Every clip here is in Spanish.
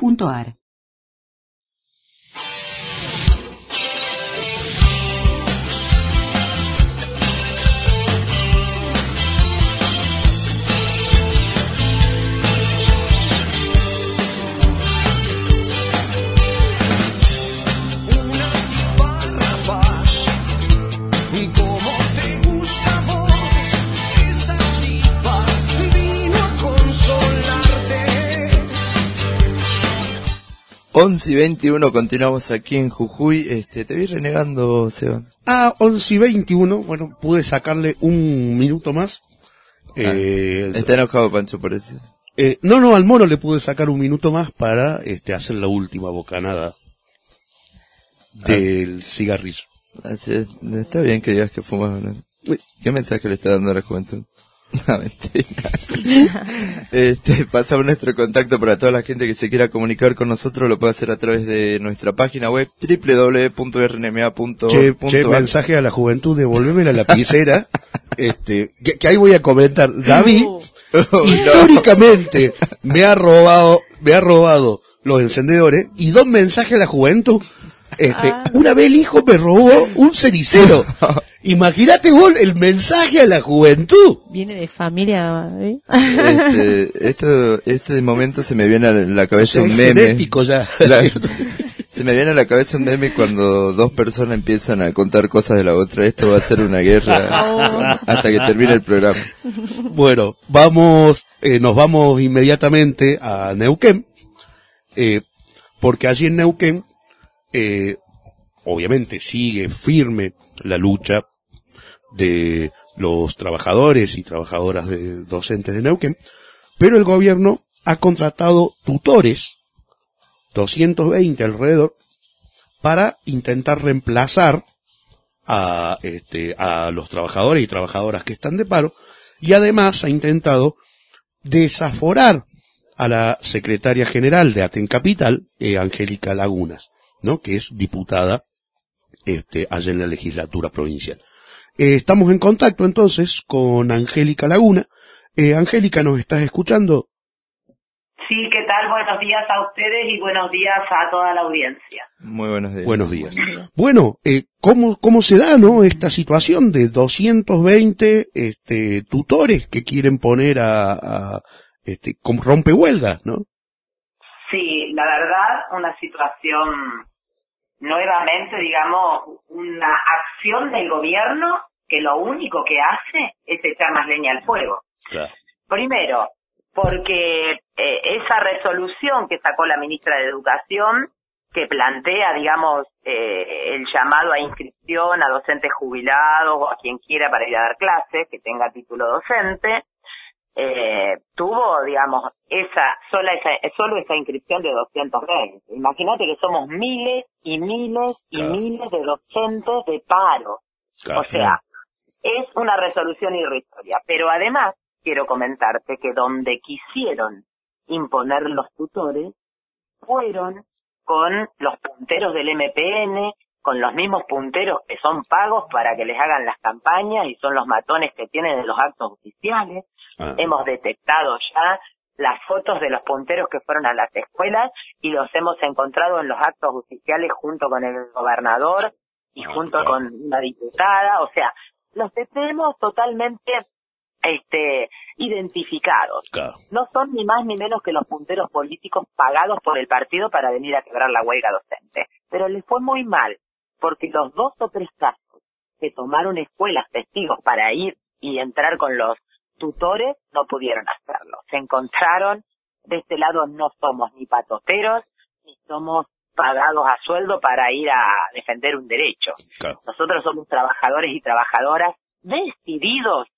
Una 11 y 21 continuamos aquí en Jujuy. Este, te vi renegando, Seba. A 11 y 21, bueno, pude sacarle un minuto más. Eh, Está enojado Pancho por eso. eh, no, no, al mono le pude sacar un minuto más para este, hacer la última bocanada del cigarrillo. Así, está bien que digas que fumas. ¿no? ¿Qué mensaje le está dando a la juventud? No, mentira. este, pasamos nuestro contacto para toda la gente que se quiera comunicar con nosotros, lo puede hacer a través de nuestra página web. Che, che, mensaje a la juventud, devolveme la lapicera. este, que, que ahí voy a comentar. David, Oh, históricamente, me ha robado, me ha robado los encendedores y dos mensajes a la juventud. Este, una vez el hijo me robó un cenicero. Imagínate vos el mensaje a la juventud. Viene de familia, ¿eh? Este, esto, este momento se me viene a la cabeza un meme. genético ya. Claro. Se me viene a la cabeza un meme cuando dos personas empiezan a contar cosas de la otra. Esto va a ser una guerra hasta que termine el programa. Bueno, vamos, eh, nos vamos inmediatamente a Neuquén, eh, porque allí en Neuquén, eh, obviamente sigue firme la lucha de los trabajadores y trabajadoras de, docentes de Neuquén, pero el gobierno ha contratado tutores, 220 alrededor, para intentar reemplazar a, este, a los trabajadores y trabajadoras que están de paro, y además ha intentado desaforar a la secretaria general de Aten Capital, eh, Angélica Lagunas, ¿no? Que es diputada, este, allá en la legislatura provincial. Eh, estamos en contacto entonces con Angélica Laguna. Eh, Angélica, ¿nos estás escuchando? Sí, ¿qué tal? Buenos días a ustedes y buenos días a toda la audiencia. Muy buenos días. Buenos días. Bueno, eh, ¿cómo, ¿cómo se da, no, esta situación de 220, este, tutores que quieren poner a, a este, como rompehuelgas, no? Sí, la verdad, una situación nuevamente, digamos, una acción del gobierno que lo único que hace es echar más leña al fuego. Primero, porque eh, esa resolución que sacó la ministra de Educación, que plantea, digamos, eh, el llamado a inscripción a docentes jubilados o a quien quiera para ir a dar clases, que tenga título docente, eh, tuvo, digamos, esa sola esa, solo esa inscripción de 220. Imagínate que somos miles y miles y Claro. miles de docentes de paro. Claro. O sea, es una resolución irrisoria. Pero además, quiero comentarte que donde quisieron imponer los tutores, fueron con los punteros del MPN, con los mismos punteros que son pagos para que les hagan las campañas y son los matones que tienen en los actos oficiales. Ah. Hemos detectado ya las fotos de los punteros que fueron a las escuelas y los hemos encontrado en los actos oficiales junto con el gobernador y Ah, junto con una diputada, o sea, los tenemos totalmente este identificados. Claro. No son ni más ni menos que los punteros políticos pagados por el partido para venir a quebrar la huelga docente. Pero les fue muy mal, porque los dos o tres casos que tomaron escuelas testigos para ir y entrar con los tutores no pudieron hacerlo. Se encontraron, de este lado no somos ni patoteros, ni somos pagados a sueldo para ir a defender un derecho. Claro. Nosotros somos trabajadores y trabajadoras decididos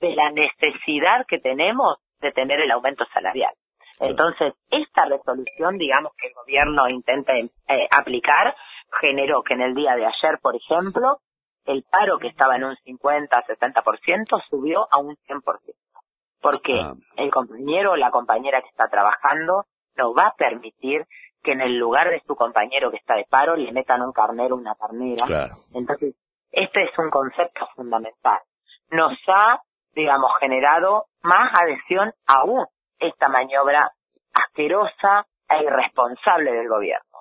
de la necesidad que tenemos de tener el aumento salarial. Entonces, esta resolución, digamos, que el gobierno intenta eh, aplicar, generó que en el día de ayer, por ejemplo, el paro que estaba en un 50, 60% subió a un 100%. Porque Ah. el compañero o la compañera que está trabajando no va a permitir que en el lugar de su compañero que está de paro le metan un carnero o una carnera. Claro. Entonces, este es un concepto fundamental. Nos ha, digamos, generado más adhesión aún esta maniobra asquerosa e irresponsable del gobierno.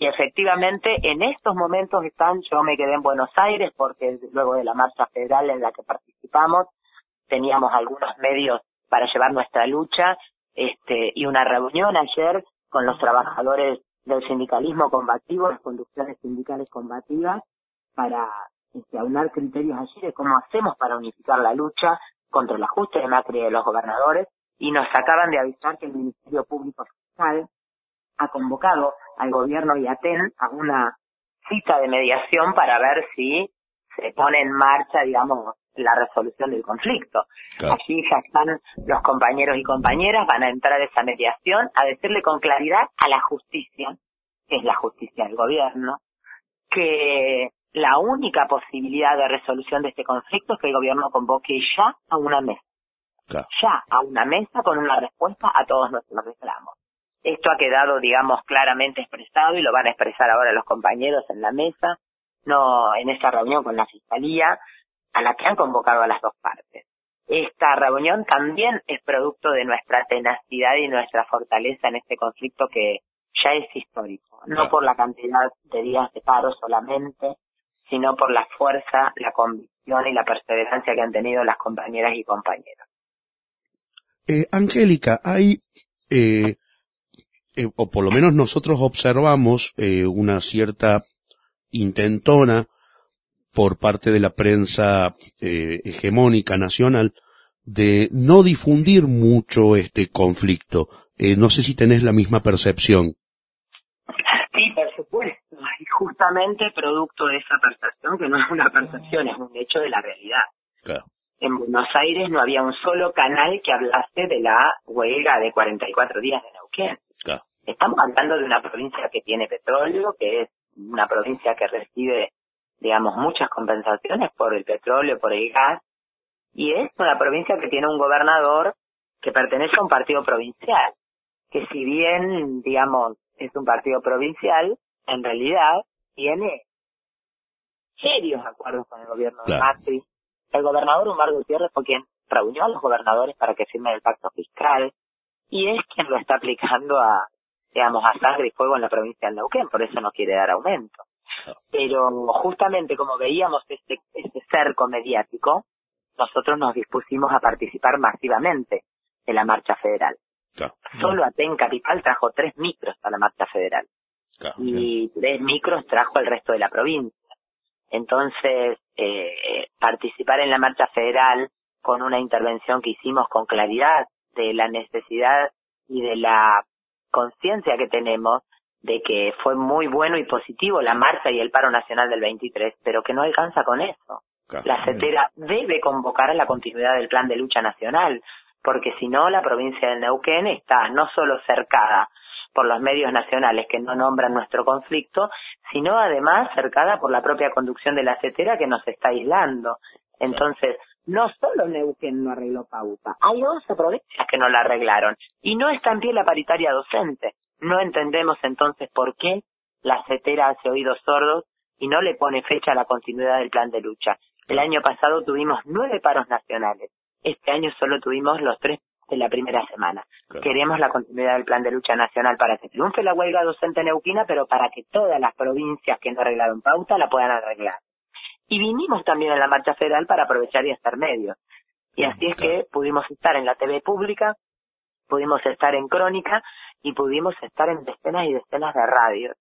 Y efectivamente, en estos momentos están, yo me quedé en Buenos Aires porque luego de la marcha federal en la que participamos, teníamos algunos medios para llevar nuestra lucha, este, y una reunión ayer con los trabajadores del sindicalismo combativo, las conducciones sindicales combativas, para este, criterios allí de cómo hacemos para unificar la lucha contra el ajuste de Macri de los gobernadores, y nos acaban de avisar que el Ministerio Público Fiscal ha convocado al gobierno y a TEN a una cita de mediación para ver si se pone en marcha, digamos, la resolución del conflicto. Claro. Allí ya están los compañeros y compañeras, van a entrar a esa mediación a decirle con claridad a la justicia, que es la justicia del gobierno, que la única posibilidad de resolución de este conflicto es que el gobierno convoque ya a una mesa Claro. ya a una mesa con una respuesta a todos nuestros reclamos. Esto ha quedado, digamos, claramente expresado y lo van a expresar ahora los compañeros en la mesa, no en esta reunión con la Fiscalía, a la que han convocado a las dos partes. Esta reunión también es producto de nuestra tenacidad y nuestra fortaleza en este conflicto que ya es histórico, no por la cantidad de días de paro solamente, sino por la fuerza, la convicción y la perseverancia que han tenido las compañeras y compañeros. Eh, Angélica, hay, eh, eh, o por lo menos nosotros observamos eh, una cierta intentona por parte de la prensa eh, hegemónica nacional de no difundir mucho este conflicto. Eh, no sé si tenés la misma percepción. Sí, por supuesto. Y justamente producto de esa percepción, que no es una percepción, es un hecho de la realidad. Claro. En Buenos Aires no había un solo canal que hablase de la huelga de 44 días de Neuquén. Claro. Estamos hablando de una provincia que tiene petróleo, que es una provincia que recibe, digamos, muchas compensaciones por el petróleo, por el gas, y es una provincia que tiene un gobernador que pertenece a un partido provincial, que si bien, digamos, es un partido provincial, en realidad tiene serios acuerdos con el gobierno Claro. de Macri. El gobernador Omar Gutiérrez fue quien reunió a los gobernadores para que firmen el pacto fiscal y es quien lo está aplicando a, digamos, a sangre y fuego en la provincia de Neuquén, por eso no quiere dar aumento. Pero justamente como veíamos este, este cerco mediático, nosotros nos dispusimos a participar masivamente de la marcha federal. Claro. Solo Aten Capital trajo tres micros a la marcha federal Claro. y tres micros trajo el resto de la provincia. Entonces, eh, participar en la marcha federal con una intervención que hicimos con claridad de la necesidad y de la conciencia que tenemos de que fue muy bueno y positivo la marcha y el paro nacional del 23, pero que no alcanza con eso. Claro. La CETERA debe convocar a la continuidad del plan de lucha nacional, porque si no, la provincia de Neuquén está no solo cercada por los medios nacionales que no nombran nuestro conflicto, sino además cercada por la propia conducción de la CETERA que nos está aislando. Entonces, no solo Neuquén no arregló pauta, hay 11 provincias que no la arreglaron y no está en pie la paritaria docente. No entendemos entonces por qué la CETERA hace oídos sordos y no le pone fecha a la continuidad del plan de lucha. El año pasado tuvimos nueve paros nacionales. Este año solo tuvimos los tres de la primera semana. Claro. Queremos la continuidad del plan de lucha nacional para que triunfe la huelga docente neuquina, pero para que todas las provincias que no arreglaron pauta la puedan arreglar. Y vinimos también a la marcha federal para aprovechar y hacer medios. Y así es que pudimos estar en la TV pública, pudimos estar en Crónica y pudimos estar en decenas y decenas de radios.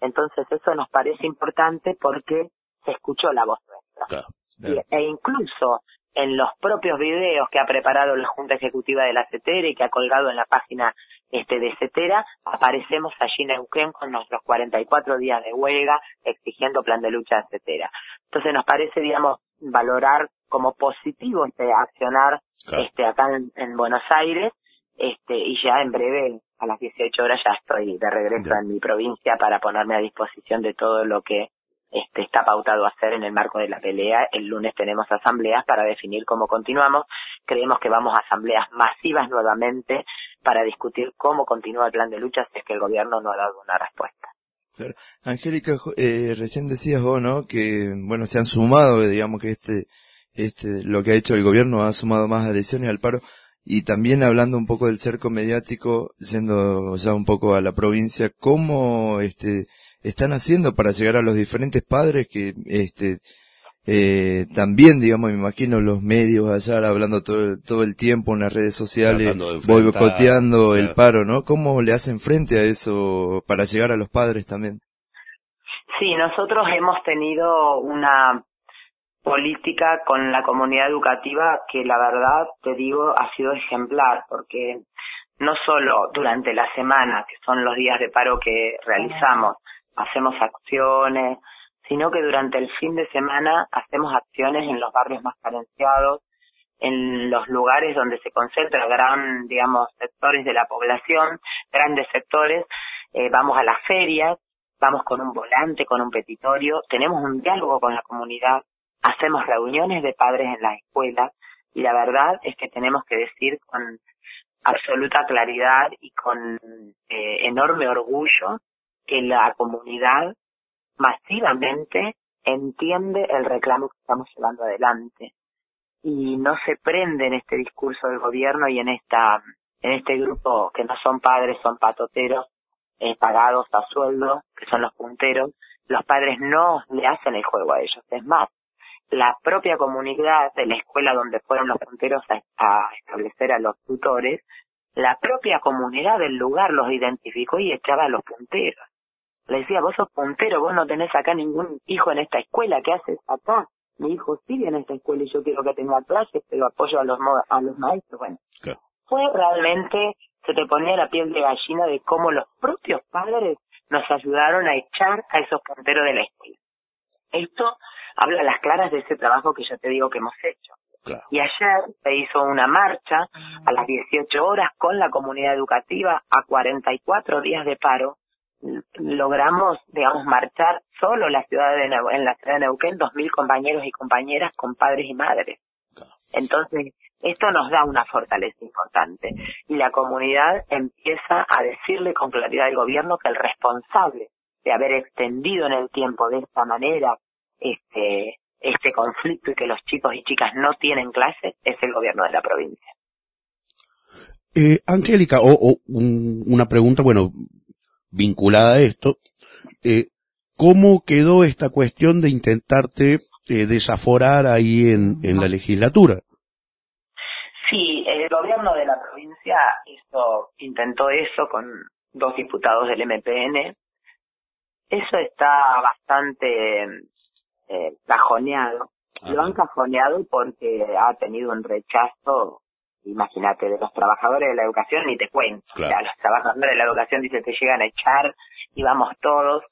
Entonces eso nos parece importante porque se escuchó la voz nuestra. Claro. Y- e incluso en los propios videos que ha preparado la Junta Ejecutiva de la CETERA y que ha colgado en la página este de CETERA, aparecemos allí en Neuquén con nuestros 44 días de huelga exigiendo plan de lucha de CETERA. Entonces nos parece, digamos, valorar como positivo este accionar Claro. este acá en, en Buenos Aires este, y ya en breve, a las 18 horas ya estoy de regreso Ya. en mi provincia para ponerme a disposición de todo lo que este, está pautado a hacer en el marco de la pelea. El lunes tenemos asambleas para definir cómo continuamos. Creemos que vamos a asambleas masivas nuevamente para discutir cómo continúa el plan de lucha si es que el gobierno no ha dado una respuesta. Claro. Angélica, eh, recién decías vos, ¿no? Que, bueno, se han sumado, eh, digamos que este, este, lo que ha hecho el gobierno ha sumado más adhesiones al paro. Y también hablando un poco del cerco mediático, yendo ya un poco a la provincia, ¿cómo, este, están haciendo para llegar a los diferentes padres que, este, eh, también, digamos, me imagino los medios allá hablando todo, todo el tiempo en las redes sociales, boicoteando el claro. paro, ¿no? ¿Cómo le hacen frente a eso para llegar a los padres también? Sí, nosotros hemos tenido una política con la comunidad educativa que la verdad, te digo, ha sido ejemplar, porque no solo durante la semana, que son los días de paro que realizamos, hacemos acciones, sino que durante el fin de semana hacemos acciones en los barrios más carenciados, en los lugares donde se concentra gran, digamos, sectores de la población, grandes sectores, eh, vamos a las ferias, vamos con un volante, con un petitorio, tenemos un diálogo con la comunidad, hacemos reuniones de padres en las escuelas y la verdad es que tenemos que decir con absoluta claridad y con eh, enorme orgullo que la comunidad masivamente entiende el reclamo que estamos llevando adelante. Y no se prende en este discurso del gobierno y en esta en este grupo que no son padres son patoteros eh, pagados a sueldo que son los punteros. Los padres no le hacen el juego a ellos. Es más la propia comunidad de la escuela donde fueron los punteros a, a establecer a los tutores la propia comunidad del lugar los identificó y echaba a los punteros le decía, vos sos puntero, vos no tenés acá ningún hijo en esta escuela, ¿qué haces acá? Mi hijo sigue en esta escuela y yo quiero que tenga clases, pero apoyo a los, a los maestros. Bueno, fue realmente, se te ponía la piel de gallina de cómo los propios padres nos ayudaron a echar a esos punteros de la escuela. Esto habla a las claras de ese trabajo que yo te digo que hemos hecho. Claro. Y ayer se hizo una marcha a las 18 horas con la comunidad educativa a 44 días de paro. Logramos, digamos, marchar solo la ciudad de Neu- en la ciudad de Neuquén 2.000 compañeros y compañeras con padres y madres. Entonces, esto nos da una fortaleza importante. Y la comunidad empieza a decirle con claridad al gobierno que el responsable de haber extendido en el tiempo de esta manera este, este conflicto y que los chicos y chicas no tienen clases es el gobierno de la provincia. Eh, Angélica, o, o un- una pregunta, bueno, vinculada a esto, eh, ¿cómo quedó esta cuestión de intentarte eh, desaforar ahí en, en la legislatura? Sí, el gobierno de la provincia hizo, intentó eso con dos diputados del MPN. Eso está bastante eh, cajoneado. Lo han cajoneado porque ha tenido un rechazo, imagínate, de los trabajadores de la educación, ni te cuento. Claro. O sea, los trabajadores de la educación dicen te llegan a echar y vamos todos.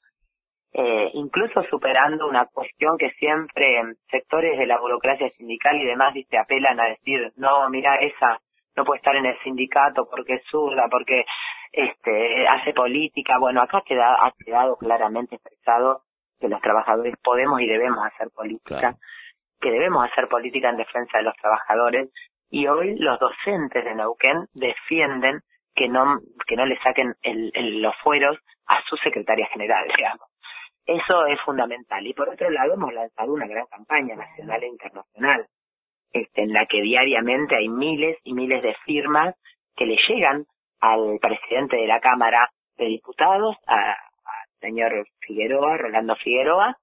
Eh, incluso superando una cuestión que siempre sectores de la burocracia sindical y demás dice apelan a decir no mira esa no puede estar en el sindicato porque es zurda porque este hace política bueno acá queda, ha quedado claramente expresado que los trabajadores podemos y debemos hacer política Claro. que debemos hacer política en defensa de los trabajadores y hoy los docentes de Neuquén defienden que no que no le saquen el- los fueros a su secretaria general digamos eso es fundamental. Y por otro lado, hemos lanzado una gran campaña nacional e internacional, este, en la que diariamente hay miles y miles de firmas que le llegan al presidente de la Cámara de Diputados, al señor Figueroa, Rolando Figueroa,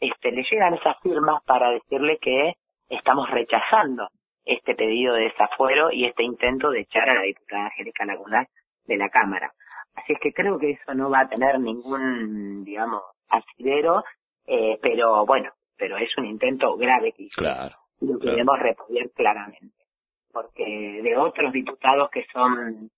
este, le llegan esas firmas para decirle que estamos rechazando este pedido de desafuero y este intento de echar a la diputada Angélica Lagunas de la Cámara. Así es que creo que eso no va a tener ningún, digamos, asidero, eh, pero bueno, pero es un intento grave que hizo. Claro. Y lo claro. queremos repudiar claramente. Porque de otros diputados que son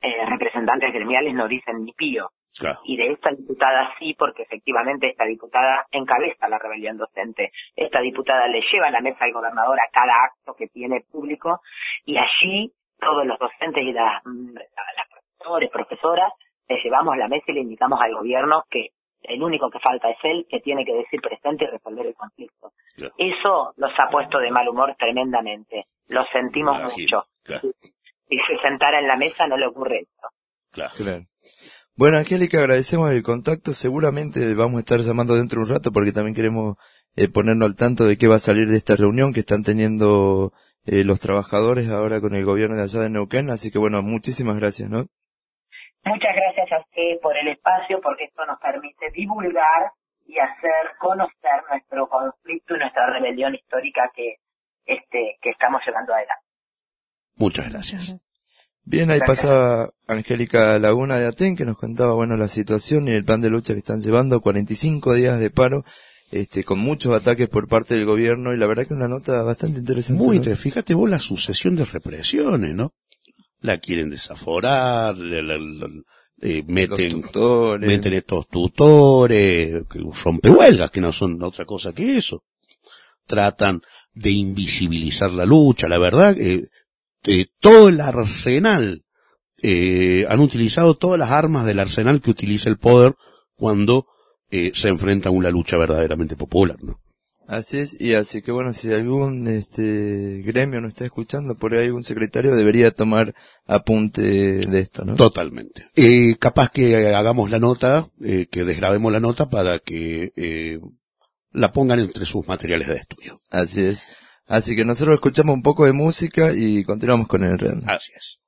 eh, representantes gremiales no dicen ni pío. Claro. Y de esta diputada sí, porque efectivamente esta diputada encabeza la rebelión docente. Esta diputada le lleva a la mesa al gobernador a cada acto que tiene público y allí todos los docentes y las, mm, las profesores, profesoras, le llevamos la mesa y le indicamos al gobierno que el único que falta es él, que tiene que decir presente y resolver el conflicto. Claro. Eso los ha puesto de mal humor tremendamente. Lo sentimos mucho. claro. Si se sentara en la mesa no le ocurre esto. Claro. Bueno, Angélica, agradecemos el contacto. Seguramente vamos a estar llamando dentro de un rato porque también queremos eh, ponernos al tanto de qué va a salir de esta reunión que están teniendo eh, los trabajadores ahora con el gobierno de allá de Neuquén. Así que bueno, muchísimas gracias, ¿no? Muchas gracias a usted por el espacio, porque esto nos permite divulgar y hacer conocer nuestro conflicto y nuestra rebelión histórica que, este, que estamos llevando adelante. Muchas gracias. Bien, ahí pasaba Angélica Laguna de Aten que nos contaba, bueno, la situación y el plan de lucha que están llevando, 45 días de paro, este, con muchos ataques por parte del gobierno y la verdad que una nota bastante interesante. Muy ¿no? interesante. Fíjate vos la sucesión de represiones, ¿no? La quieren desaforar, la- la- la- eh, meten, tutores. meten estos tutores, que rompehuelgas, que no son otra cosa que eso. Tratan de invisibilizar la lucha, la verdad, eh, eh, todo el arsenal, eh, han utilizado todas las armas del arsenal que utiliza el poder cuando eh, se enfrenta a una lucha verdaderamente popular, ¿no? Así es, y así que bueno, si algún este gremio nos está escuchando, por ahí algún secretario debería tomar apunte de esto, ¿no? Totalmente. Eh, capaz que hagamos la nota, eh, que desgrabemos la nota para que eh, la pongan entre sus materiales de estudio. Así es. Así que nosotros escuchamos un poco de música y continuamos con el red. Así es.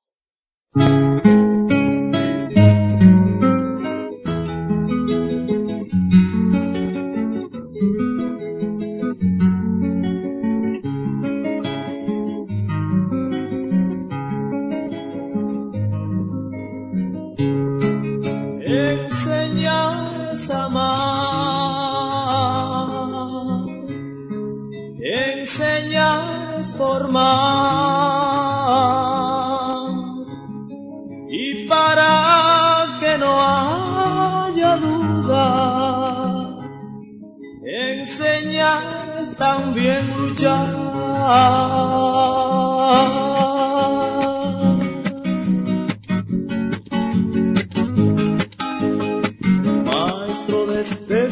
Este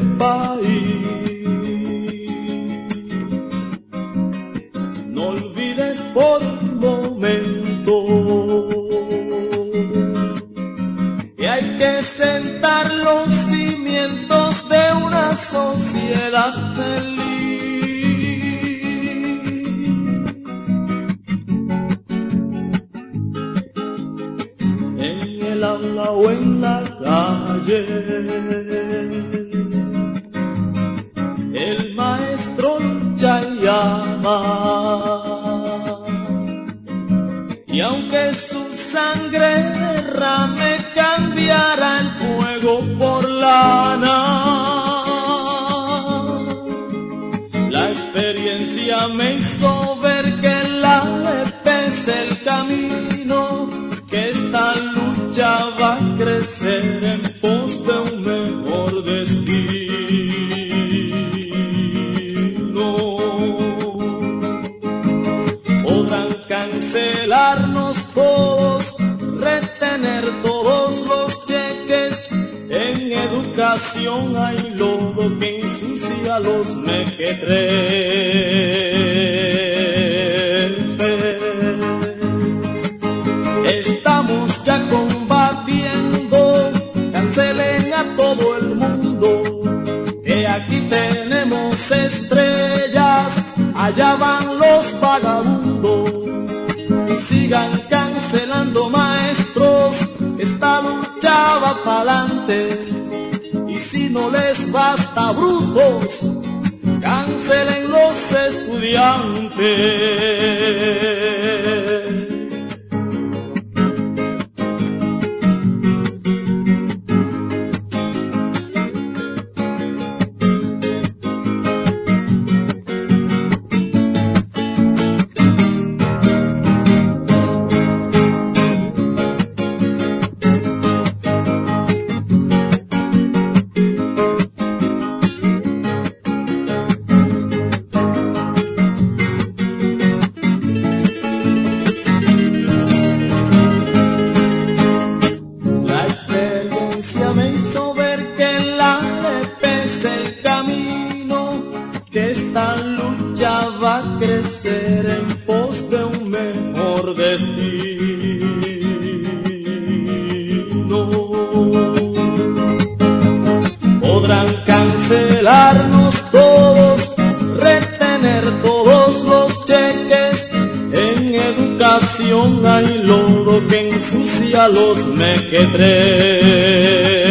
Y aunque su sangre derrame, cambiará el fuego por lana. La experiencia me hizo lodo que ensucia los mequetrefes. Estamos ya combatiendo, cancelen a todo el mundo. Que aquí tenemos estrellas, allá van los vagabundos. Sigan cancelando maestros, esta lucha va pa'lante. Basta brutos, cancelen los estudiantes. Crecer en pos de un mejor destino. Podrán cancelarnos todos, retener todos los cheques. En educación hay lodo que ensucia los mequetres.